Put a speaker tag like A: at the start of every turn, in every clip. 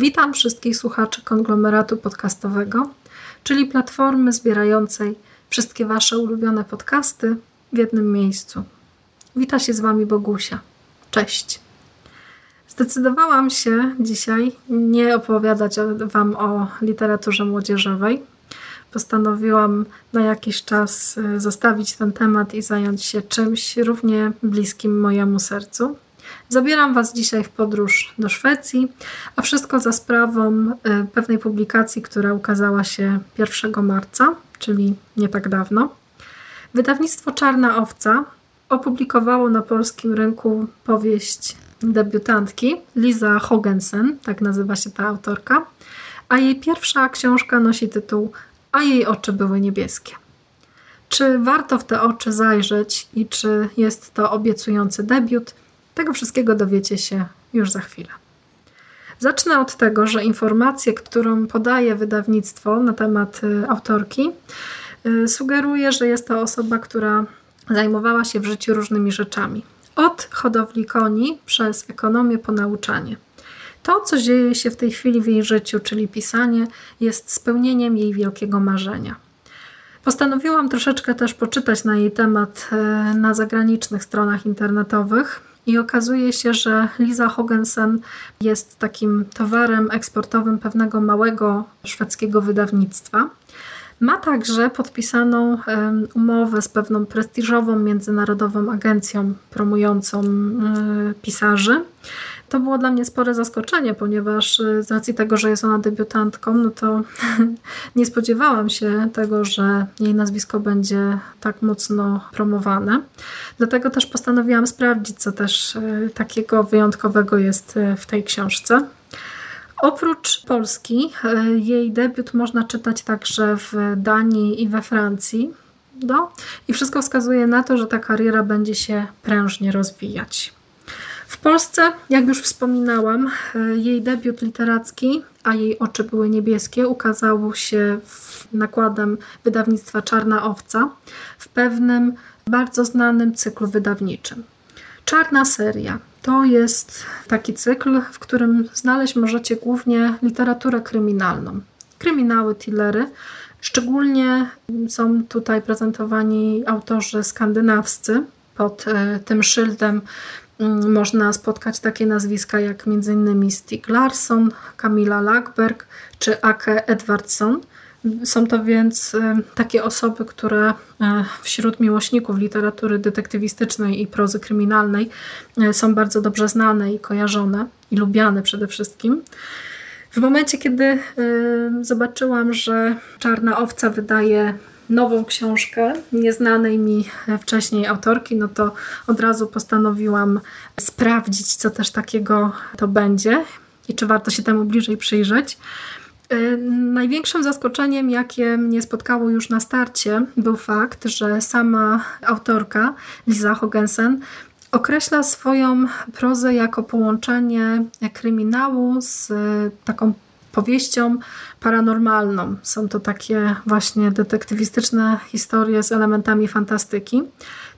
A: Witam wszystkich słuchaczy konglomeratu podcastowego, czyli platformy zbierającej wszystkie Wasze ulubione podcasty w jednym miejscu. Wita się z Wami Bogusia. Cześć. Zdecydowałam się dzisiaj nie opowiadać Wam o literaturze młodzieżowej. Postanowiłam na jakiś czas y, zostawić ten temat i zająć się czymś równie bliskim mojemu sercu Zabieram Was dzisiaj w podróż do Szwecji, a wszystko za sprawą y, pewnej publikacji, która ukazała się 1 marca, czyli nie tak dawno. Wydawnictwo Czarna Owca opublikowało na polskim rynku powieść debiutantki Liza Hogensen, tak nazywa się ta autorka, a jej pierwsza książka nosi tytuł A jej oczy były niebieskie. Czy warto w te oczy zajrzeć i czy jest to obiecujący debiut? Tego wszystkiego dowiecie się już za chwilę. Zacznę od tego, że informację, którą podaje wydawnictwo na temat y, autorki, y, sugeruje, że jest to osoba, która zajmowała się w życiu różnymi rzeczami. Od hodowli koni przez ekonomię po nauczanie. To, co dzieje się w tej chwili w jej życiu, czyli pisanie, jest spełnieniem jej wielkiego marzenia. Postanowiłam troszeczkę też poczytać na jej temat y, na zagranicznych stronach internetowych i okazuje się, że Liza Hogensen jest takim towarem eksportowym pewnego małego szwedzkiego wydawnictwa. Ma także podpisaną umowę z pewną prestiżową międzynarodową agencją promującą e, pisarzy. To było dla mnie spore zaskoczenie, ponieważ e, z racji tego, że jest ona debiutantką, no to nie spodziewałam się tego, że jej nazwisko będzie tak mocno promowane. Dlatego też postanowiłam sprawdzić, co też e, takiego wyjątkowego jest w tej książce. Oprócz Polski, jej debiut można czytać także w Danii i we Francji. No, I wszystko wskazuje na to, że ta kariera będzie się prężnie rozwijać. Polsce, jak już wspominałam, e, jej debiut literacki, a jej oczy były niebieskie, ukazał się nakładem wydawnictwa Czarna Owca w pewnym bardzo znanym cyklu wydawniczym. Czarna seria to jest taki cykl, w którym znaleźć możecie głównie literaturę kryminalną. Kryminały, thrillery. Szczególnie są tutaj prezentowani autorzy skandynawscy. Pod e, tym szyldem można spotkać takie nazwiska jak m.in. Stig Larsson, Camilla Lackberg czy Ake Edwardsson. Są to więc y, takie osoby, które y, wśród miłośników literatury detektywistycznej i prozy kryminalnej y, są bardzo dobrze znane i kojarzone i lubiane przede wszystkim. W momencie, kiedy zobaczyłam, że Czarna Owca wydaje nową książkę nieznanej mi wcześniej autorki, no to od razu postanowiłam sprawdzić, co też takiego to będzie i czy warto się temu bliżej przyjrzeć. Y, największym zaskoczeniem, jakie mnie spotkało już na starcie, był fakt, że sama autorka, Liza Hogensen, określa swoją prozę jako połączenie kryminału z taką powieścią paranormalną. Są to takie właśnie detektywistyczne historie z elementami fantastyki.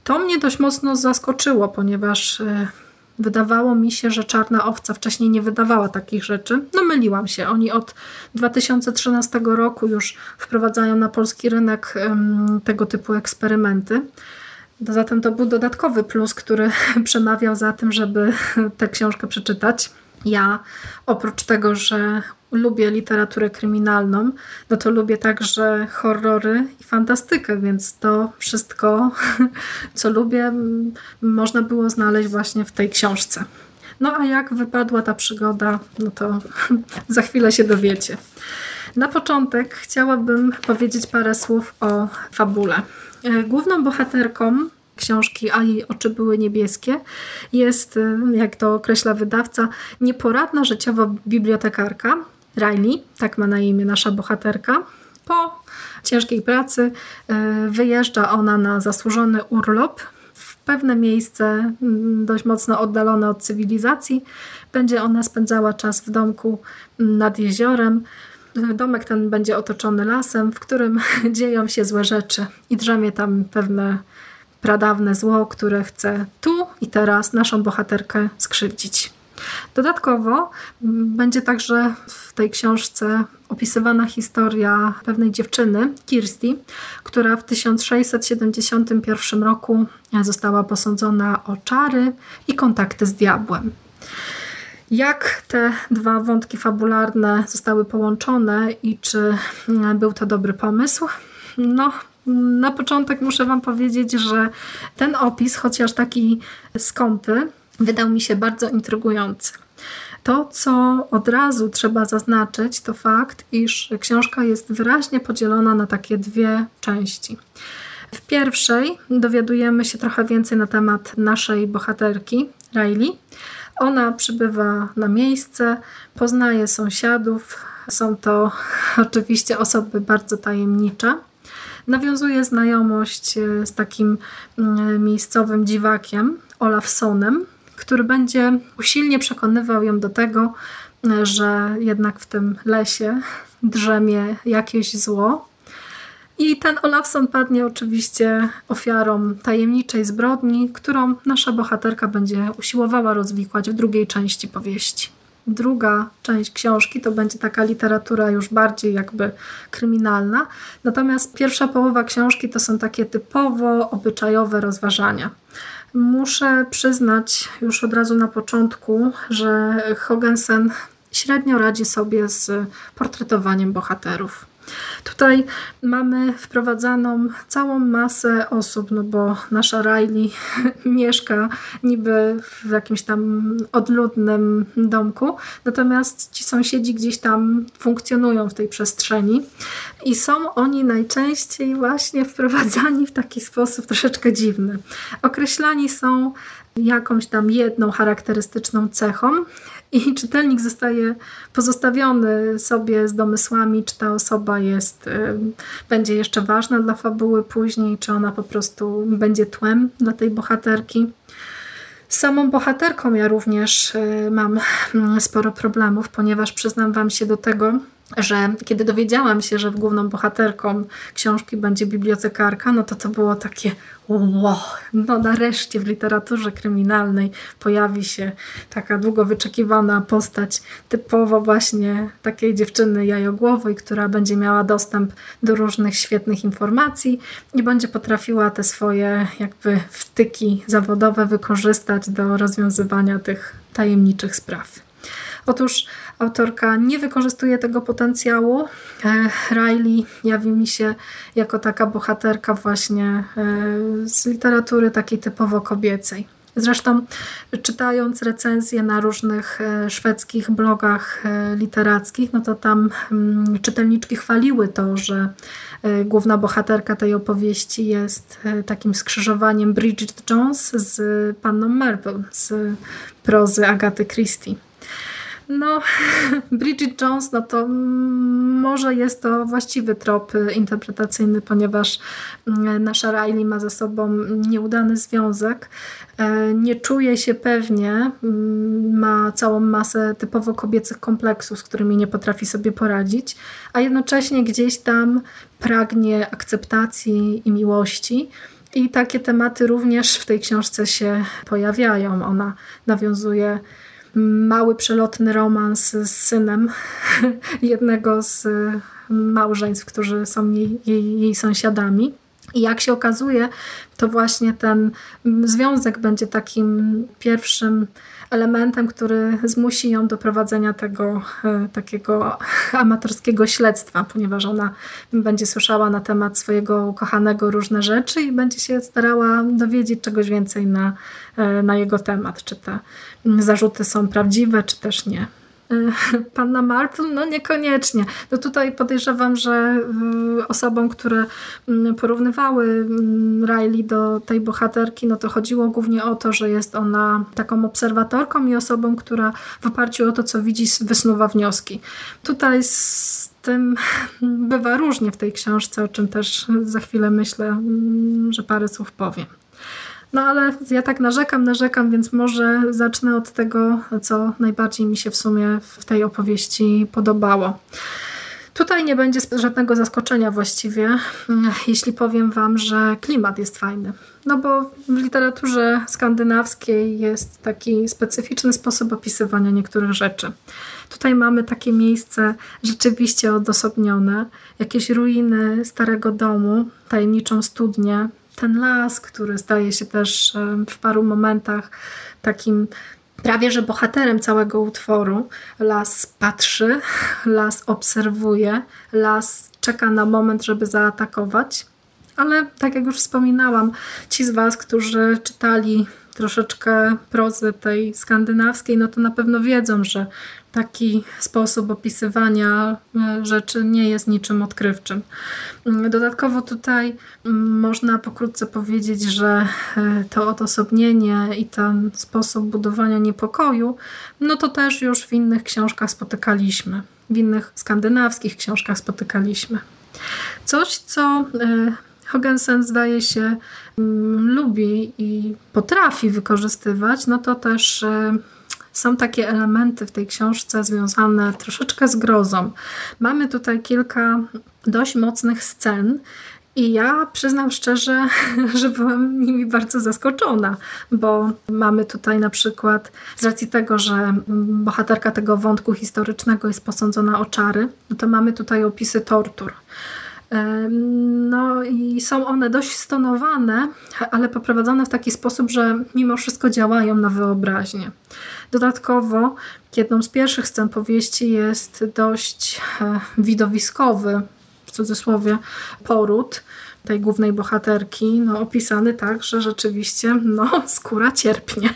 A: To mnie dość mocno zaskoczyło, ponieważ y, Wydawało mi się, że Czarna Owca wcześniej nie wydawała takich rzeczy. No myliłam się. Oni od 2013 roku już wprowadzają na polski rynek tego typu eksperymenty. Zatem to był dodatkowy plus, który przemawiał za tym, żeby tę książkę przeczytać. Ja oprócz tego, że lubię literaturę kryminalną, no to lubię także horrory i fantastykę, więc to wszystko, co lubię, można było znaleźć właśnie w tej książce. No a jak wypadła ta przygoda, no to za chwilę się dowiecie. Na początek chciałabym powiedzieć parę słów o fabule. E, główną bohaterką książki A jej oczy były niebieskie jest, e, jak to określa wydawca, nieporadna życiowa bibliotekarka Riley, tak ma na imię nasza bohaterka. Po ciężkiej pracy e, wyjeżdża ona na zasłużony urlop w pewne miejsce mm, dość mocno oddalone od cywilizacji. Będzie ona spędzała czas w domku mm, nad jeziorem. Domek ten będzie otoczony lasem, w którym dzieją się złe rzeczy i drzemie tam pewne pradawne zło, które chce tu i teraz naszą bohaterkę skrzywdzić. Dodatkowo będzie także w tej książce opisywana historia pewnej dziewczyny, Kirsty, która w 1671 roku została posądzona o czary i kontakty z diabłem. Jak te dwa wątki fabularne zostały połączone i czy był to dobry pomysł? No, na początek muszę Wam powiedzieć, że ten opis, chociaż taki skąpy, wydał mi się bardzo intrygujący. To, co od razu trzeba zaznaczyć, to fakt, iż książka jest wyraźnie podzielona na takie dwie części. W pierwszej dowiadujemy się trochę więcej na temat naszej bohaterki, Riley. Ona przybywa na miejsce, poznaje sąsiadów. Są to oczywiście osoby bardzo tajemnicze. Nawiązuje znajomość e, z takim miejscowym dziwakiem, Olafsonem, który będzie usilnie przekonywał ją do tego, że jednak w tym lesie drzemie jakieś zło. I ten Olafson padnie oczywiście ofiarą tajemniczej zbrodni, którą nasza bohaterka będzie usiłowała rozwikłać w drugiej części powieści. Druga część książki to będzie taka literatura już bardziej jakby kryminalna, natomiast pierwsza połowa książki to są takie typowo obyczajowe rozważania. Muszę przyznać już od razu na początku, że Hogensen średnio radzi sobie z portretowaniem bohaterów. Tutaj mamy wprowadzaną całą masę osób, no bo nasza Riley mieszka niby w jakimś tam odludnym domku, natomiast ci sąsiedzi gdzieś tam funkcjonują w tej przestrzeni i są oni najczęściej właśnie wprowadzani w taki sposób troszeczkę dziwny. Określani są jakąś tam jedną charakterystyczną cechą i czytelnik zostaje pozostawiony sobie z domysłami, czy ta osoba jest, y, będzie jeszcze ważna dla fabuły później, czy ona po prostu będzie tłem dla tej bohaterki. Z samą bohaterką ja również y, mam mm, sporo problemów, ponieważ przyznam Wam się do tego, że kiedy dowiedziałam się, że główną bohaterką książki będzie bibliotekarka, no to to było takie wow, no nareszcie w literaturze kryminalnej pojawi się taka długo wyczekiwana postać typowo właśnie takiej dziewczyny jajogłowej, która będzie miała dostęp do różnych świetnych informacji i będzie potrafiła te swoje jakby wtyki zawodowe wykorzystać do rozwiązywania tych tajemniczych spraw. Otóż autorka nie wykorzystuje tego potencjału. E, Riley jawi mi się jako taka bohaterka właśnie e, z literatury takiej typowo kobiecej. Zresztą czytając recenzje na różnych e, szwedzkich blogach literackich, no to tam mm, czytelniczki chwaliły to, że główna bohaterka tej opowieści jest takim skrzyżowaniem Bridget Jones z panną Marple z prozy Agaty Christie. No, Bridget Jones, no to może jest to właściwy trop interpretacyjny, ponieważ mm, nasza Riley ma ze sobą nieudany związek. E, nie czuje się pewnie, mm, ma całą masę typowo kobiecych kompleksów, z którymi nie potrafi sobie poradzić, a jednocześnie gdzieś tam pragnie akceptacji i miłości. I takie tematy również w tej książce się pojawiają. Ona nawiązuje mały, przelotny romans z synem jednego z małżeństw, którzy są jej, jej, jej sąsiadami. I jak się okazuje, to właśnie ten związek będzie takim pierwszym elementem, który zmusi ją do prowadzenia tego e, takiego amatorskiego śledztwa, ponieważ ona będzie słyszała na temat swojego ukochanego różne rzeczy i będzie się starała dowiedzieć czegoś więcej na, e, na jego temat, czy te zarzuty są prawdziwe, czy też nie. Panna Marple? No niekoniecznie. No tutaj podejrzewam, że osobom, które mm, porównywały mm, Riley do tej bohaterki, no to chodziło głównie o to, że jest ona taką obserwatorką i osobą, która w oparciu o to, co widzi, wysnuwa wnioski. Tutaj z tym bywa różnie w tej książce, o czym też za chwilę myślę, mm, że parę słów powiem. No ale ja tak narzekam, narzekam, więc może zacznę od tego, co najbardziej mi się w sumie w tej opowieści podobało. Tutaj nie będzie żadnego zaskoczenia właściwie, jeśli powiem Wam, że klimat jest fajny. No bo w literaturze skandynawskiej jest taki specyficzny sposób opisywania niektórych rzeczy. Tutaj mamy takie miejsce rzeczywiście odosobnione, jakieś ruiny starego domu, tajemniczą studnię, ten las, który staje się też w paru momentach takim prawie że bohaterem całego utworu. Las patrzy, las obserwuje, las czeka na moment, żeby zaatakować. Ale tak jak już wspominałam, ci z Was, którzy czytali troszeczkę prozy tej skandynawskiej, no to na pewno wiedzą, że taki sposób opisywania e, rzeczy nie jest niczym odkrywczym. Mm, dodatkowo tutaj mm, można pokrótce powiedzieć, że e, to odosobnienie i ten sposób budowania niepokoju, no to też już w innych książkach spotykaliśmy. W innych skandynawskich książkach spotykaliśmy. Coś, co e, Hogensen zdaje się mm, lubi i potrafi wykorzystywać, no to też są takie elementy w tej książce związane troszeczkę z grozą. Mamy tutaj kilka dość mocnych scen, i ja przyznam szczerze, że byłam nimi bardzo zaskoczona, bo mamy tutaj na przykład, z racji tego, że bohaterka tego wątku historycznego jest posądzona o czary, no to mamy tutaj opisy tortur. No i są one dość stonowane, ale poprowadzone w taki sposób, że mimo wszystko działają na wyobraźnię. Dodatkowo jedną z pierwszych scen powieści jest dość e, widowiskowy, w cudzysłowie, poród tej głównej bohaterki, no, opisany tak, że rzeczywiście no, skóra cierpnie.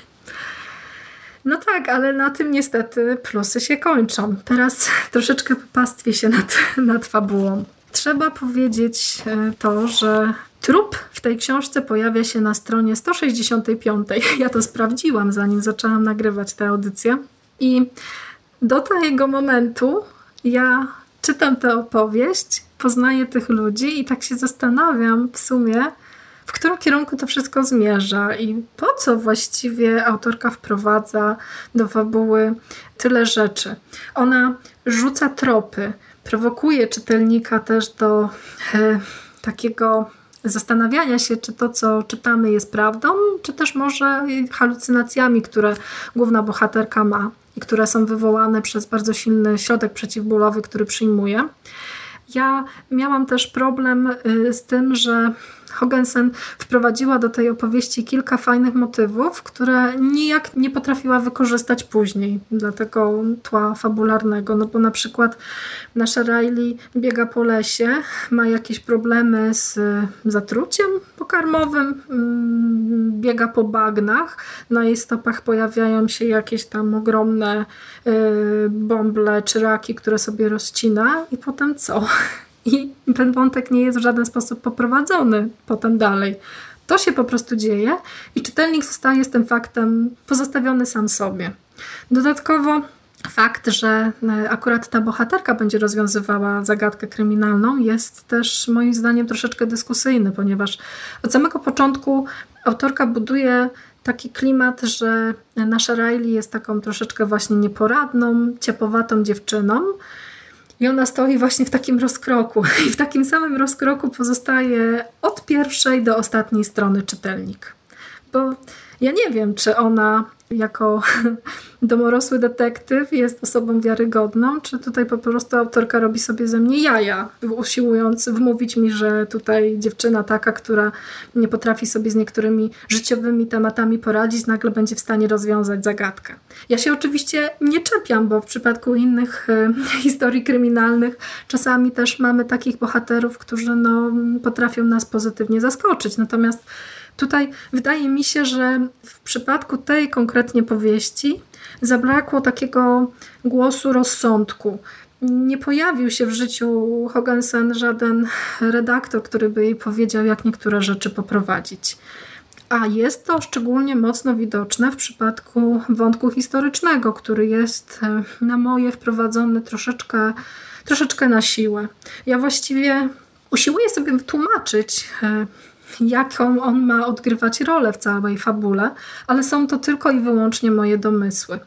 A: No tak, ale na tym niestety plusy się kończą. Teraz troszeczkę popastwię się nad, nad fabułą. Trzeba powiedzieć e, to, że trup w tej książce pojawia się na stronie 165. Ja to sprawdziłam, zanim zaczęłam nagrywać tę audycję. I do tego momentu ja czytam tę opowieść, poznaję tych ludzi i tak się zastanawiam w sumie, w którym kierunku to wszystko zmierza i po co właściwie autorka wprowadza do fabuły tyle rzeczy. Ona rzuca tropy, prowokuje czytelnika też do e, takiego zastanawiania się, czy to, co czytamy, jest prawdą, czy też może halucynacjami, które główna bohaterka ma i które są wywołane przez bardzo silny środek przeciwbólowy, który przyjmuje. Ja miałam też problem y, z tym, że Hogensen wprowadziła do tej opowieści kilka fajnych motywów, które nijak nie potrafiła wykorzystać później dla tego tła fabularnego. No bo na przykład nasza Riley biega po lesie, ma jakieś problemy z zatruciem pokarmowym, mm, biega po bagnach, na jej stopach pojawiają się jakieś tam ogromne y, bąble czy raki, które sobie rozcina i potem co? I ten wątek nie jest w żaden sposób poprowadzony potem dalej. To się po prostu dzieje i czytelnik zostaje z tym faktem pozostawiony sam sobie. Dodatkowo fakt, że e, akurat ta bohaterka będzie rozwiązywała zagadkę kryminalną jest też moim zdaniem troszeczkę dyskusyjny, ponieważ od samego początku autorka buduje taki klimat, że nasza Riley jest taką troszeczkę właśnie nieporadną, ciepowatą dziewczyną, i ona stoi właśnie w takim rozkroku. I w takim samym rozkroku pozostaje od pierwszej do ostatniej strony czytelnik. Bo ja nie wiem, czy ona jako domorosły detektyw jest osobą wiarygodną, czy tutaj po prostu autorka robi sobie ze mnie jaja, usiłując wmówić mi, że tutaj dziewczyna taka, która nie potrafi sobie z niektórymi życiowymi tematami poradzić, nagle będzie w stanie rozwiązać zagadkę. Ja się oczywiście nie czepiam, bo w przypadku innych e, historii kryminalnych czasami też mamy takich bohaterów, którzy no, potrafią nas pozytywnie zaskoczyć. Natomiast Tutaj wydaje mi się, że w przypadku tej konkretnie powieści zabrakło takiego głosu rozsądku. Nie pojawił się w życiu Hogansen żaden redaktor, który by jej powiedział, jak niektóre rzeczy poprowadzić. A jest to szczególnie mocno widoczne w przypadku wątku historycznego, który jest e, na moje wprowadzony troszeczkę, troszeczkę na siłę. Ja właściwie usiłuję sobie wytłumaczyć, e, jaką on ma odgrywać rolę w całej fabule, ale są to tylko i wyłącznie moje domysły.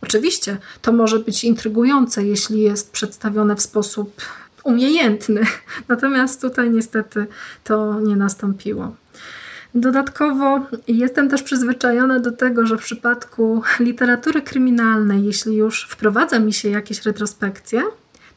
A: Oczywiście to może być intrygujące, jeśli jest przedstawione w sposób umiejętny, natomiast tutaj niestety to nie nastąpiło. Dodatkowo jestem też przyzwyczajona do tego, że w przypadku literatury kryminalnej, jeśli już wprowadza mi się jakieś retrospekcje,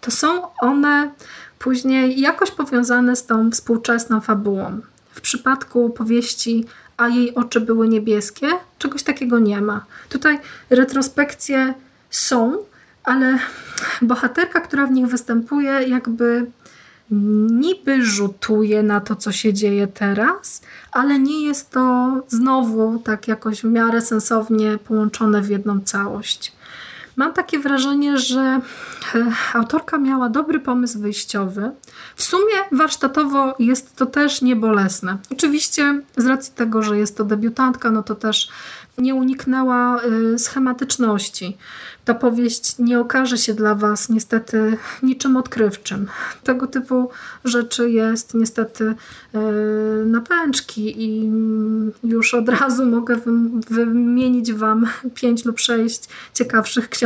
A: to są one później jakoś powiązane z tą współczesną fabułą. W przypadku powieści A jej oczy były niebieskie, czegoś takiego nie ma. Tutaj retrospekcje są, ale bohaterka, która w nich występuje, jakby niby rzutuje na to, co się dzieje teraz, ale nie jest to znowu tak jakoś w miarę sensownie połączone w jedną całość. Mam takie wrażenie, że e, autorka miała dobry pomysł wyjściowy. W sumie warsztatowo jest to też niebolesne. Oczywiście z racji tego, że jest to debiutantka, no to też nie uniknęła e, schematyczności ta powieść nie okaże się dla Was niestety niczym odkrywczym. Tego typu rzeczy jest niestety e, na pęczki i już od razu mogę wymienić Wam pięć lub sześć ciekawszych książek,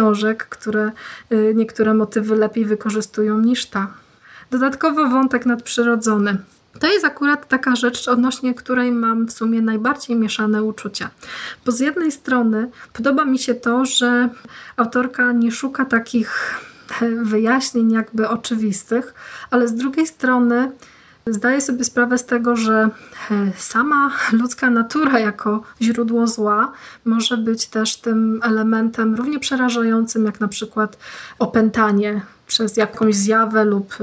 A: które e, niektóre motywy lepiej wykorzystują niż ta. Dodatkowo wątek nadprzyrodzony. To jest akurat taka rzecz, odnośnie której mam w sumie najbardziej mieszane uczucia. Bo z jednej strony podoba mi się to, że autorka nie szuka takich wyjaśnień jakby oczywistych, ale z drugiej strony zdaję sobie sprawę z tego, że sama ludzka natura jako źródło zła może być też tym elementem równie przerażającym jak na przykład opętanie przez jakąś zjawę lub,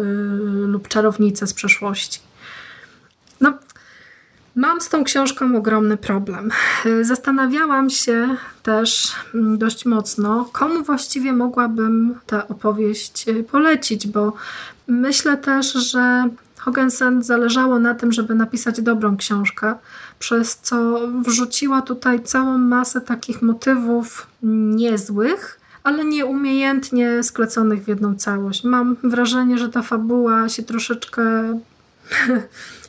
A: lub czarownicę z przeszłości. No, mam z tą książką ogromny problem. Zastanawiałam się też mm, dość mocno, komu właściwie mogłabym tę opowieść polecić, bo myślę też, że Hogensen zależało na tym, żeby napisać dobrą książkę, przez co wrzuciła tutaj całą masę takich motywów niezłych, ale nieumiejętnie skleconych w jedną całość. Mam wrażenie, że ta fabuła się troszeczkę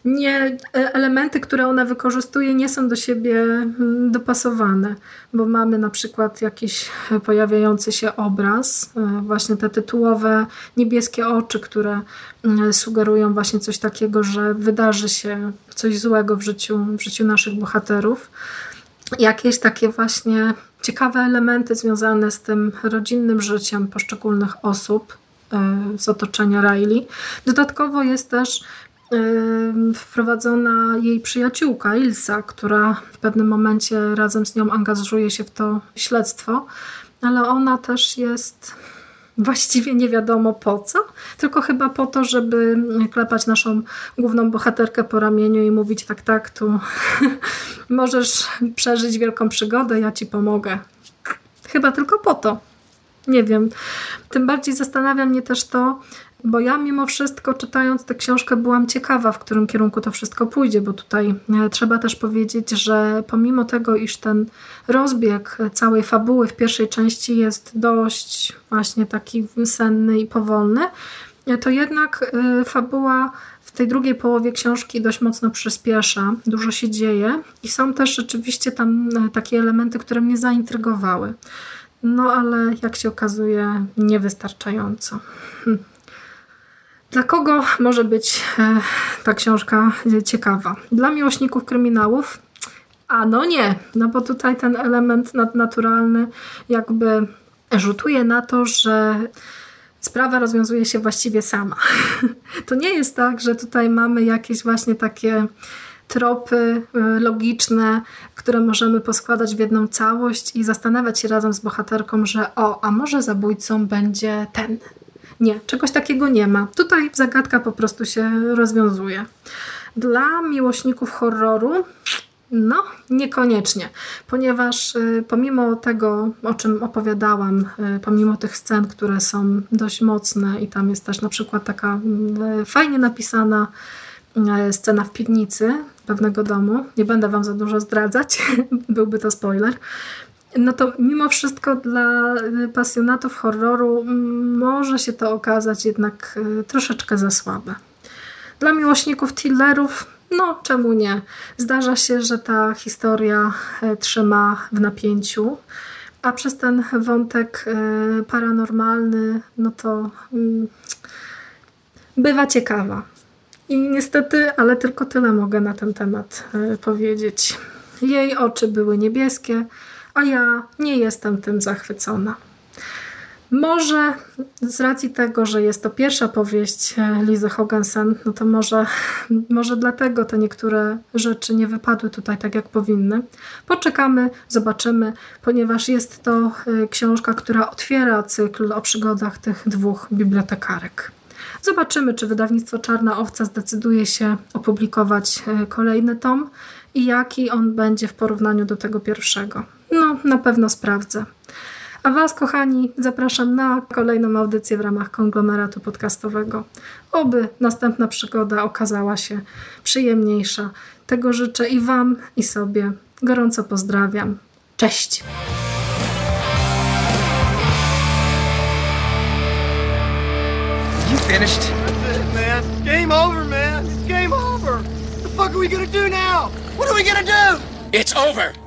A: nie, e, elementy, które ona wykorzystuje, nie są do siebie mm, dopasowane, bo mamy na przykład jakiś pojawiający się obraz, e, właśnie te tytułowe niebieskie oczy, które mm, sugerują właśnie coś takiego, że wydarzy się coś złego w życiu, w życiu naszych bohaterów. Jakieś takie właśnie ciekawe elementy związane z tym rodzinnym życiem poszczególnych osób e, z otoczenia Riley. Dodatkowo jest też wprowadzona jej przyjaciółka Ilsa, która w pewnym momencie razem z nią angażuje się w to śledztwo, ale ona też jest właściwie nie wiadomo po co, tylko chyba po to, żeby klepać naszą główną bohaterkę po ramieniu i mówić tak, tak, tu możesz przeżyć wielką przygodę, ja ci pomogę. Chyba tylko po to. Nie wiem. Tym bardziej zastanawia mnie też to, bo ja mimo wszystko czytając tę książkę byłam ciekawa, w którym kierunku to wszystko pójdzie, bo tutaj e, trzeba też powiedzieć, że pomimo tego, iż ten rozbieg całej fabuły w pierwszej części jest dość właśnie taki senny i powolny, e, to jednak e, fabuła w tej drugiej połowie książki dość mocno przyspiesza, dużo się dzieje i są też rzeczywiście tam takie elementy, które mnie zaintrygowały. No ale jak się okazuje, niewystarczająco. Dla kogo może być e, ta książka ciekawa? Dla miłośników kryminałów? A no nie, no bo tutaj ten element nadnaturalny jakby rzutuje na to, że sprawa rozwiązuje się właściwie sama. To nie jest tak, że tutaj mamy jakieś właśnie takie tropy e, logiczne, które możemy poskładać w jedną całość i zastanawiać się razem z bohaterką, że o, a może zabójcą będzie ten, nie, czegoś takiego nie ma. Tutaj zagadka po prostu się rozwiązuje. Dla miłośników horroru No, niekoniecznie, ponieważ y, pomimo tego, o czym opowiadałam, y, pomimo tych scen, które są dość mocne i tam jest też na przykład taka y, fajnie napisana scena w piwnicy pewnego domu, nie będę Wam za dużo zdradzać, byłby to spoiler, no to mimo wszystko dla y, pasjonatów horroru mm, może się to okazać jednak y, troszeczkę za słabe. Dla miłośników thrillerów, no czemu nie? Zdarza się, że ta historia e, trzyma w napięciu, a przez ten wątek e, paranormalny, no to mm, bywa ciekawa. I niestety, ale tylko tyle mogę na ten temat e, powiedzieć. Jej oczy były niebieskie, a ja nie jestem tym zachwycona. Może z racji tego, że jest to pierwsza powieść e, Lizy Hogansen, no to może, może dlatego te niektóre rzeczy nie wypadły tutaj tak, jak powinny. Poczekamy, zobaczymy, ponieważ jest to e, książka, która otwiera cykl o przygodach tych dwóch bibliotekarek. Zobaczymy, czy wydawnictwo Czarna Owca zdecyduje się opublikować e, kolejny tom i jaki on będzie w porównaniu do tego pierwszego. No, na pewno sprawdzę. A Was, kochani, zapraszam na kolejną audycję w ramach konglomeratu podcastowego. Oby następna przygoda okazała się przyjemniejsza. Tego życzę i Wam, i sobie. Gorąco pozdrawiam. Cześć!
B: You finished?
C: That's it, man. Game over, man. It's game over. What the fuck are we gonna do now? What are we gonna do?
B: It's over.